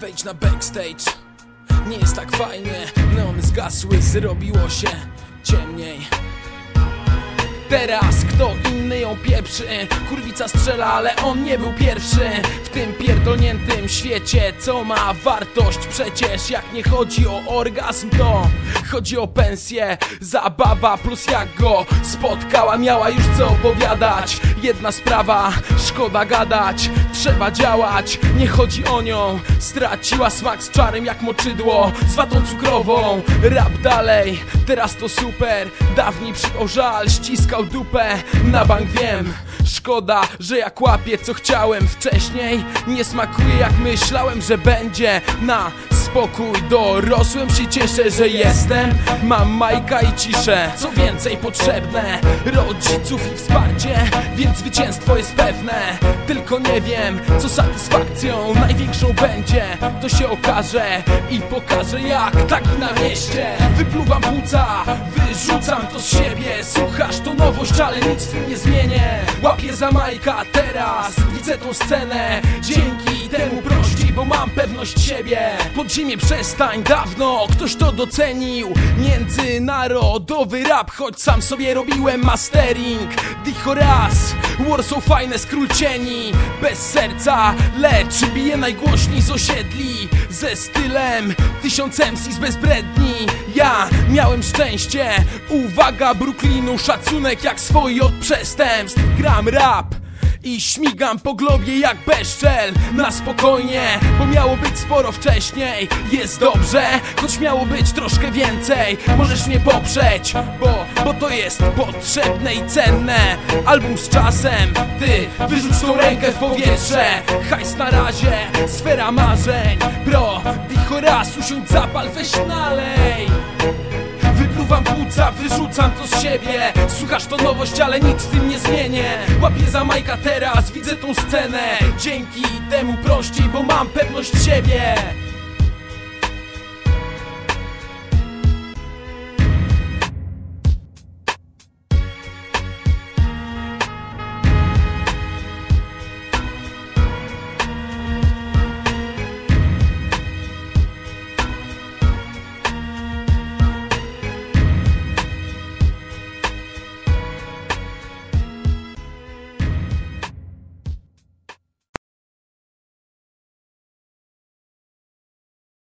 Wejdź na backstage. Nie jest tak fajnie. Neony zgasły, zrobiło się ciemniej. Teraz kto inny ją pieprzy? Kurwica strzela, ale on nie był pierwszy. W tym pierdolniętym świecie Co ma wartość? Przecież Jak nie chodzi o orgazm to Chodzi o pensję. Zabawa plus jak go spotkała Miała już co opowiadać. Jedna sprawa, szkoda gadać Trzeba działać, nie chodzi o nią. Straciła smak z czarem jak moczydło Z watą cukrową. Rap dalej, teraz to super. Dawniej przypał ściskał dupę. Na bank wiem, szkoda, że jak łapię co chciałem wcześniej. Nie smakuje jak myślałem, że będzie Na spokój dorosłem się cieszę, że jestem. Mam Majka i ciszę, co więcej potrzebne Rodziców i wsparcie, więc zwycięstwo jest pewne. Tylko nie wiem, co satysfakcją największą będzie. To się okaże i pokażę jak tak na mieście. Wypluwam płuca, wyrzucam to z siebie. Słuchasz to nowość, ale nic w tym nie zmienię. Łapię za Majka teraz, widzę tą scenę. Dzięki temu prościej, bo mam pewność siebie. Podziemie przestań, dawno ktoś to docenił. Międzynarodowy rap, choć sam sobie robiłem mastering. Dicho raz, Warsaw fajne skrócieni Bez serca, lecz bije najgłośniej z osiedli. Ze stylem, tysiąc MCs bez bredni Ja miałem szczęście, uwaga Brooklynu Szacunek jak swoi od przestępstw. Gram rap i śmigam po globie jak bezczel. Na spokojnie, bo miało być sporo wcześniej. Jest dobrze, choć miało być troszkę więcej. Możesz mnie poprzeć, bo, bo to jest potrzebne i cenne. Album z czasem, ty wyrzuć tą rękę w powietrze. Hajs na razie, sfera marzeń. Bro, dicho raz, usiądź zapal, weź nalej Wypluwam płuca, wyrzucam to z siebie. Słuchasz to nowość, ale nic w tym nie zmienię. Łapię za Majka teraz, widzę tą scenę. Dzięki temu prościej, bo mam pewność siebie